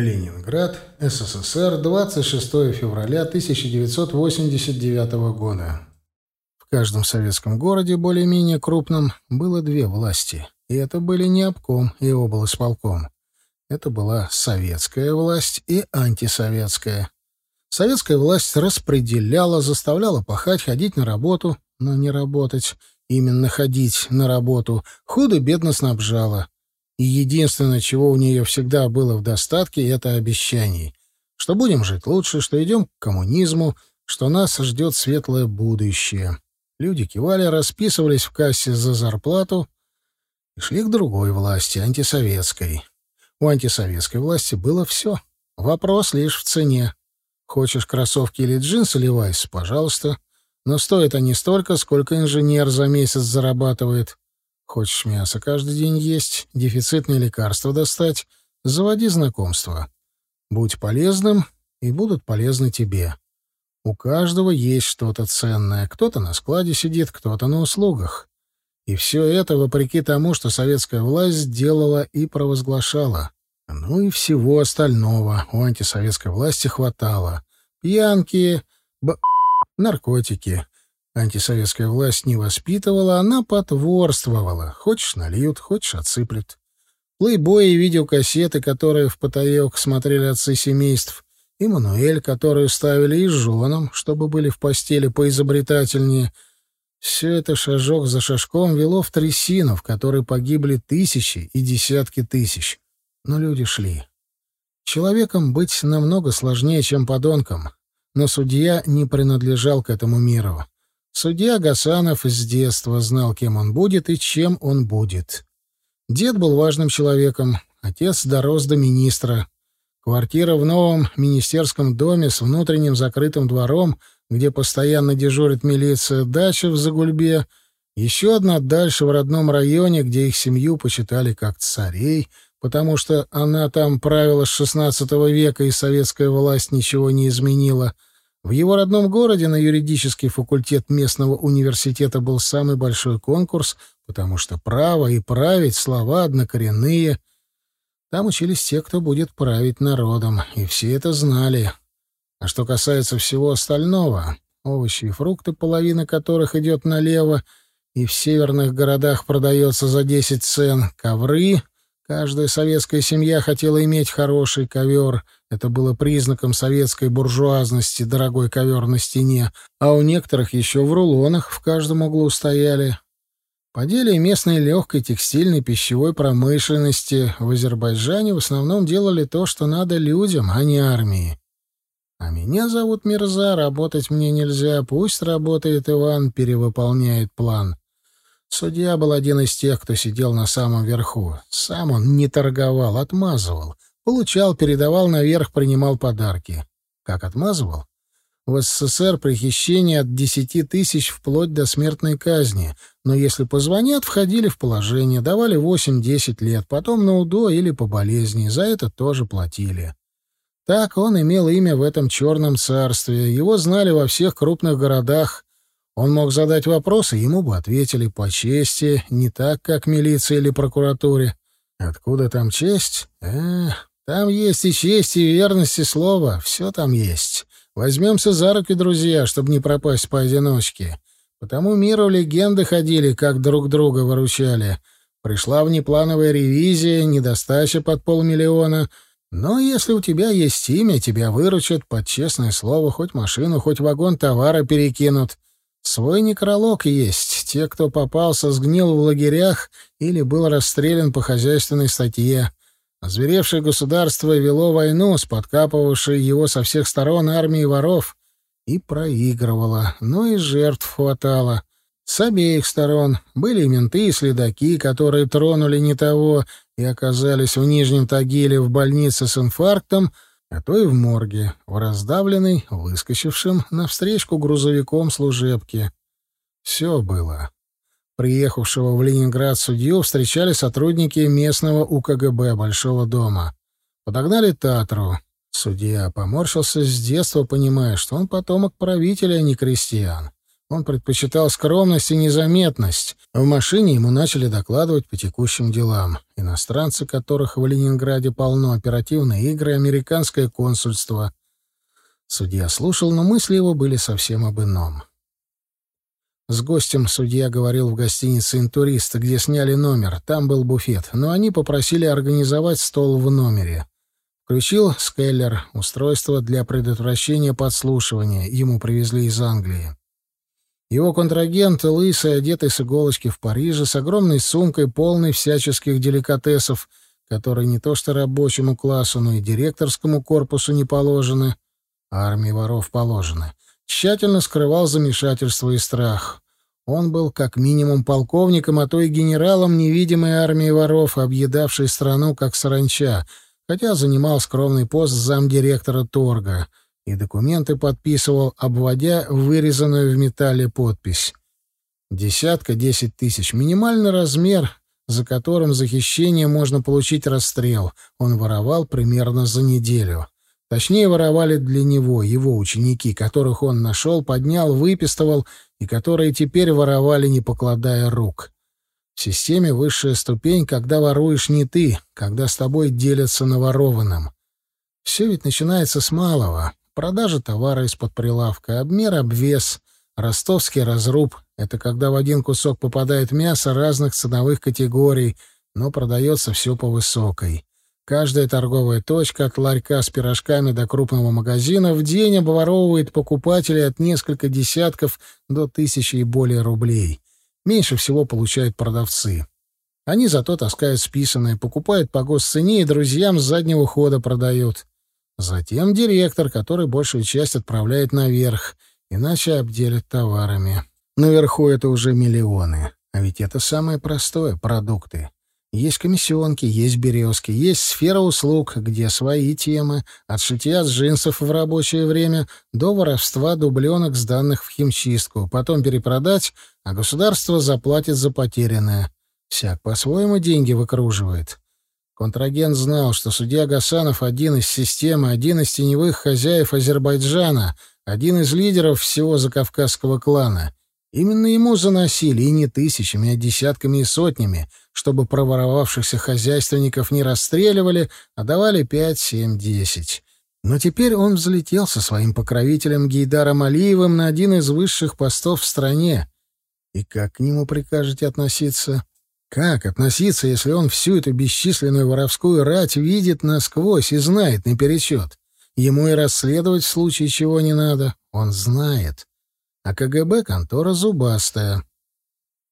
Ленинград, СССР, 26 февраля 1989 года. В каждом советском городе, более-менее крупном, было две власти. И это были не обком и облсполком. Это была советская власть и антисоветская. Советская власть распределяла, заставляла пахать, ходить на работу, но не работать, именно ходить на работу, худо-бедно снабжала. И единственное, чего у нее всегда было в достатке, — это обещаний. Что будем жить лучше, что идем к коммунизму, что нас ждет светлое будущее. Люди кивали, расписывались в кассе за зарплату и шли к другой власти, антисоветской. У антисоветской власти было все. Вопрос лишь в цене. Хочешь кроссовки или джинсы, Левайс, пожалуйста. Но стоят они столько, сколько инженер за месяц зарабатывает. Хочешь мясо каждый день есть, дефицитные лекарства достать, заводи знакомства. Будь полезным, и будут полезны тебе. У каждого есть что-то ценное. Кто-то на складе сидит, кто-то на услугах. И все это вопреки тому, что советская власть сделала и провозглашала. Ну и всего остального у антисоветской власти хватало. Пьянки, б... наркотики, Антисоветская власть не воспитывала, она потворствовала. Хочешь — нальют, хочешь — отсыплет. Плейбои и видеокассеты, которые в потаек смотрели отцы семейств, и Мануэль, которую ставили и женам, чтобы были в постели поизобретательнее. Все это шажок за шажком вело в трясину, в которой погибли тысячи и десятки тысяч. Но люди шли. Человеком быть намного сложнее, чем подонком. Но судья не принадлежал к этому миру. Судья Гасанов с детства знал, кем он будет и чем он будет. Дед был важным человеком, отец дорос до министра. Квартира в новом министерском доме с внутренним закрытым двором, где постоянно дежурит милиция, дача в Загульбе, еще одна дальше в родном районе, где их семью почитали как царей, потому что она там правила с XVI века, и советская власть ничего не изменила — в его родном городе на юридический факультет местного университета был самый большой конкурс, потому что право и править слова однокоренные. Там учились те, кто будет править народом, и все это знали. А что касается всего остального, овощи и фрукты, половина которых идет налево, и в северных городах продается за 10 цен, ковры, каждая советская семья хотела иметь хороший ковер — это было признаком советской буржуазности, дорогой ковер на стене, а у некоторых еще в рулонах в каждом углу стояли. По деле местной легкой текстильной пищевой промышленности в Азербайджане в основном делали то, что надо людям, а не армии. А меня зовут Мирза, работать мне нельзя, пусть работает Иван, перевыполняет план. Судья был один из тех, кто сидел на самом верху. Сам он не торговал, отмазывал — Получал, передавал наверх, принимал подарки. Как отмазывал? В СССР при хищении от десяти тысяч вплоть до смертной казни, но если позвонят, входили в положение, давали восемь-десять лет, потом на УДО или по болезни, за это тоже платили. Так он имел имя в этом черном царстве, его знали во всех крупных городах. Он мог задать вопросы, ему бы ответили по чести, не так, как милиции или прокуратуре. Откуда там честь? Эх, там есть и честь, и верность, и слово. Все там есть. Возьмемся за руки, друзья, чтобы не пропасть поодиночке. По тому миру легенды ходили, как друг друга выручали. Пришла внеплановая ревизия, недостача под полмиллиона. Но если у тебя есть имя, тебя выручат под честное слово, хоть машину, хоть вагон товара перекинут. Свой некролог есть. Те, кто попался, сгнил в лагерях или был расстрелян по хозяйственной статье. Озверевшее государство вело войну с подкапывавшей его со всех сторон армией воров и проигрывало, но и жертв хватало. С обеих сторон были и менты, и следаки, которые тронули не того и оказались в Нижнем Тагиле в больнице с инфарктом, а то и в морге, в раздавленной, выскочившим навстречку грузовиком служебки. Все было. Приехавшего в Ленинград судью встречали сотрудники местного УКГБ Большого дома. Подогнали Татру. Судья поморщился с детства, понимая, что он потомок правителя, а не крестьян. Он предпочитал скромность и незаметность. В машине ему начали докладывать по текущим делам. Иностранцы, которых в Ленинграде полно, оперативные игры, американское консульство. Судья слушал, но мысли его были совсем об ином. С гостем судья говорил в гостинице «Интурист», где сняли номер. Там был буфет, но они попросили организовать стол в номере. Включил скеллер, устройство для предотвращения подслушивания. Ему привезли из Англии. Его контрагент, лысый, одетый с иголочки в Париже, с огромной сумкой, полной всяческих деликатесов, которые не то что рабочему классу, но и директорскому корпусу не положены, а армии воров положены, тщательно скрывал замешательство и страх. Он был как минимум полковником, а то и генералом невидимой армии воров, объедавшей страну как саранча, хотя занимал скромный пост замдиректора торга — и документы подписывал, обводя вырезанную в металле подпись. Десятка, десять тысяч — минимальный размер, за которым за хищение можно получить расстрел. Он воровал примерно за неделю. Точнее, воровали для него его ученики, которых он нашел, поднял, выпистывал, и которые теперь воровали, не покладая рук. В системе высшая ступень, когда воруешь не ты, когда с тобой делятся наворованным. Все ведь начинается с малого. Продажа товара из-под прилавка, обмер, обвес, ростовский разруб — это когда в один кусок попадает мясо разных ценовых категорий, но продается все по высокой. Каждая торговая точка, от ларька с пирожками до крупного магазина, в день обворовывает покупателей от нескольких десятков до тысячи и более рублей. Меньше всего получают продавцы. Они зато таскают списанное, покупают по госцене и друзьям с заднего хода продают. Затем директор, который большую часть отправляет наверх, иначе обделят товарами. Наверху это уже миллионы. А ведь это самое простое — продукты. Есть комиссионки, есть березки, есть сфера услуг, где свои темы, от шитья с джинсов в рабочее время до воровства дубленок, сданных в химчистку, потом перепродать, а государство заплатит за потерянное. Всяк по-своему деньги выкруживает. Контрагент знал, что судья Гасанов один из системы, один из теневых хозяев Азербайджана, один из лидеров всего закавказского клана. Именно ему заносили, и не тысячами, а десятками и сотнями, чтобы проворовавшихся хозяйственников не расстреливали, а давали пять, семь, десять. Но теперь он взлетел со своим покровителем Гейдаром Алиевым на один из высших постов в стране. И как к нему прикажете относиться? Как относиться, если он всю эту бесчисленную воровскую рать видит насквозь и знает наперечет? Ему и расследовать в случае чего не надо. Он знает. А КГБ — контора зубастая.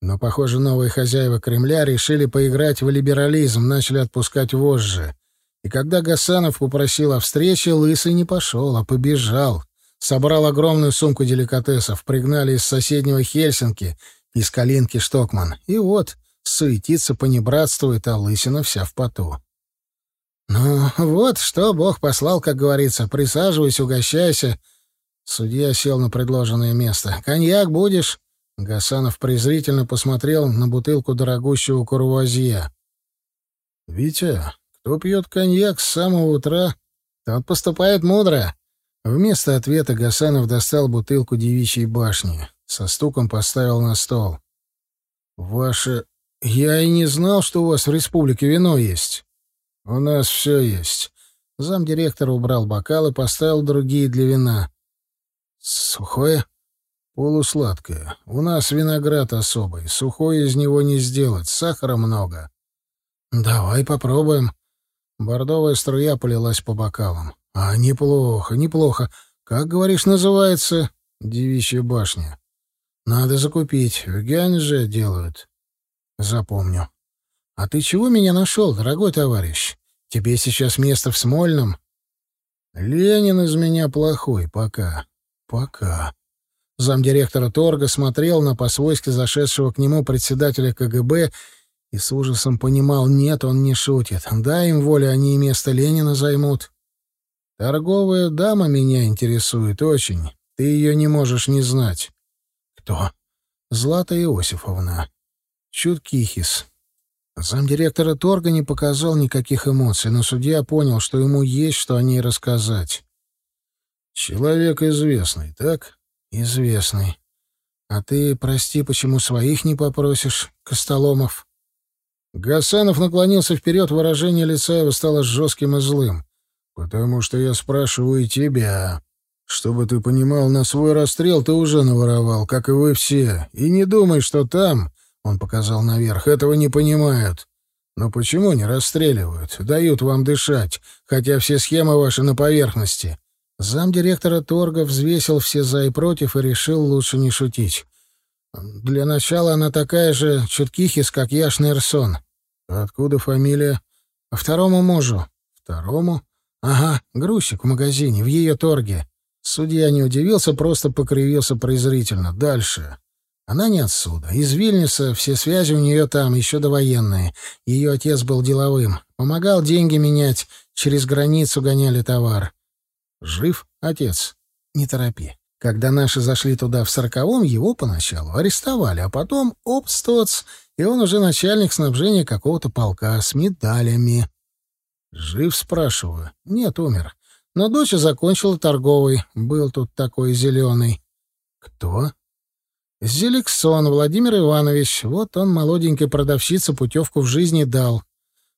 Но, похоже, новые хозяева Кремля решили поиграть в либерализм, начали отпускать вожжи. И когда Гасанов попросил о встрече, Лысый не пошел, а побежал. Собрал огромную сумку деликатесов, пригнали из соседнего Хельсинки, из Калинки Штокман. И вот, суетится, понебратствует, а лысина вся в поту. «Ну, вот что Бог послал, как говорится. Присаживайся, угощайся». Судья сел на предложенное место. «Коньяк будешь?» Гасанов презрительно посмотрел на бутылку дорогущего курвуазье. «Витя, кто пьет коньяк с самого утра, тот поступает мудро». Вместо ответа Гасанов достал бутылку девичьей башни. Со стуком поставил на стол. «Ваше «Я и не знал, что у вас в республике вино есть». «У нас все есть». Замдиректор убрал бокал и поставил другие для вина. «Сухое?» «Полусладкое. У нас виноград особый. Сухое из него не сделать. Сахара много». «Давай попробуем». Бордовая струя полилась по бокалам. «А, неплохо, неплохо. Как, говоришь, называется?» «Девичья башня». «Надо закупить. В Гянже делают». Запомню. А ты чего меня нашел, дорогой товарищ? Тебе сейчас место в Смольном? Ленин из меня плохой, пока. Пока. Замдиректора торга смотрел на по-свойски зашедшего к нему председателя КГБ и с ужасом понимал, нет, он не шутит. Дай им волю, они и место Ленина займут. Торговая дама меня интересует очень. Ты ее не можешь не знать. Кто? Злата Иосифовна. Чуткихис. Замдиректора торга не показал никаких эмоций, но судья понял, что ему есть что о ней рассказать. «Человек известный, так?» «Известный. А ты, прости, почему своих не попросишь, Костоломов? Гасанов наклонился вперед, выражение лица его стало жестким и злым. «Потому что я спрашиваю тебя. Чтобы ты понимал, на свой расстрел ты уже наворовал, как и вы все. И не думай, что там, — он показал наверх, — этого не понимают. Но почему не расстреливают? Дают вам дышать, хотя все схемы ваши на поверхности. Замдиректора торга взвесил все за и против и решил лучше не шутить. Для начала она такая же чуткихис, как я, Шнерсон. Откуда фамилия? Второму мужу. Второму? Ага, грузчик в магазине, в ее торге. Судья не удивился, просто покривился презрительно. Дальше. Она не отсюда. Из Вильнюса все связи у нее там, еще довоенные. Ее отец был деловым. Помогал деньги менять, через границу гоняли товар. Жив отец? Не торопи. Когда наши зашли туда в сороковом, его поначалу арестовали, а потом — обстоц, и он уже начальник снабжения какого-то полка с медалями. Жив, спрашиваю. Нет, умер. Но дочь закончила торговый. Был тут такой зеленый. Кто? Зеликсон Владимир Иванович. Вот он молоденькой продавщице путевку в жизни дал.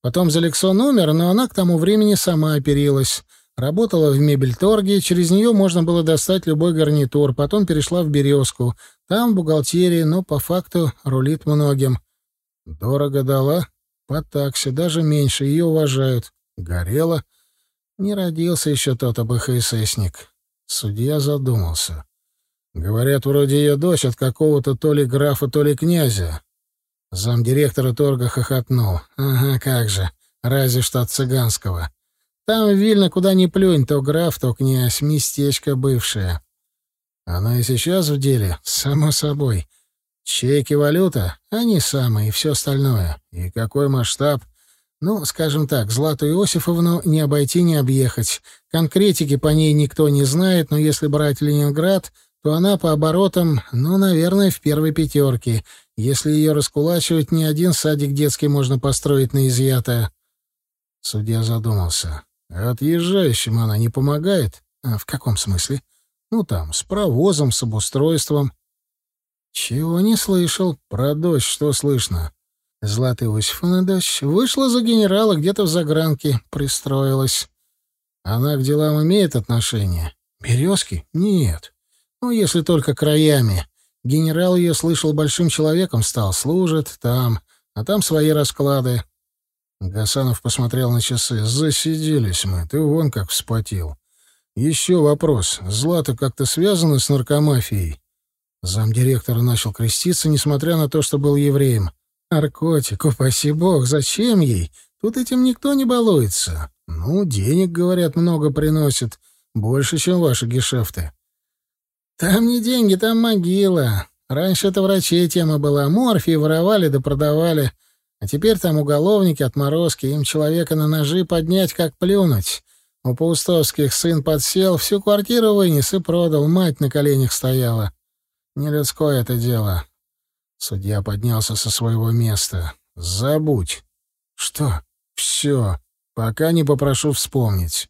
Потом Зеликсон умер, но она к тому времени сама оперилась. Работала в мебельторге, через нее можно было достать любой гарнитур, потом перешла в «Березку». Там бухгалтерия, но по факту рулит многим. Дорого дала? По такси, даже меньше, ее уважают. Горела? Не родился еще тот АБХССник. Судья задумался. Говорят, вроде ее дочь от какого-то то ли графа, то ли князя. Замдиректора торга хохотнул. Ага, как же. Разве что от цыганского. Там Вильно куда ни плюнь, то граф, то князь, местечко бывшее. Она и сейчас в деле, само собой. Чеки, валюта, они самые, и все остальное. И какой масштаб? Ну, скажем так, Злату Иосифовну не обойти, не объехать. Конкретики по ней никто не знает, но если брать Ленинград, то она по оборотам, ну, наверное, в первой пятерке. Если ее раскулачивать, ни один садик детский можно построить на изъятое. Судья задумался. Отъезжающим она не помогает? А в каком смысле? Ну, там, с провозом, с обустройством. Чего не слышал? Про дочь что слышно? Злата Иосифовна дочь вышла за генерала где-то в загранке, пристроилась. Она к делам имеет отношение? Березки? Нет. Ну, если только краями. Генерал ее слышал большим человеком стал, служит там, а там свои расклады. Гасанов посмотрел на часы. «Засиделись мы. Ты вон как вспотел. Еще вопрос. Злата как-то связана с наркомафией?» Замдиректора начал креститься, несмотря на то, что был евреем. «Наркотик, упаси бог, зачем ей? Тут этим никто не балуется. Ну, денег, говорят, много приносит. Больше, чем ваши гешефты». «Там не деньги, там могила. Раньше это врачей тема была. Морфий воровали да продавали». А теперь там уголовники, отморозки, им человека на ножи поднять, как плюнуть. У Паустовских сын подсел, всю квартиру вынес и продал, мать на коленях стояла. Не это дело. Судья поднялся со своего места. Забудь. Что? Все. Пока не попрошу вспомнить.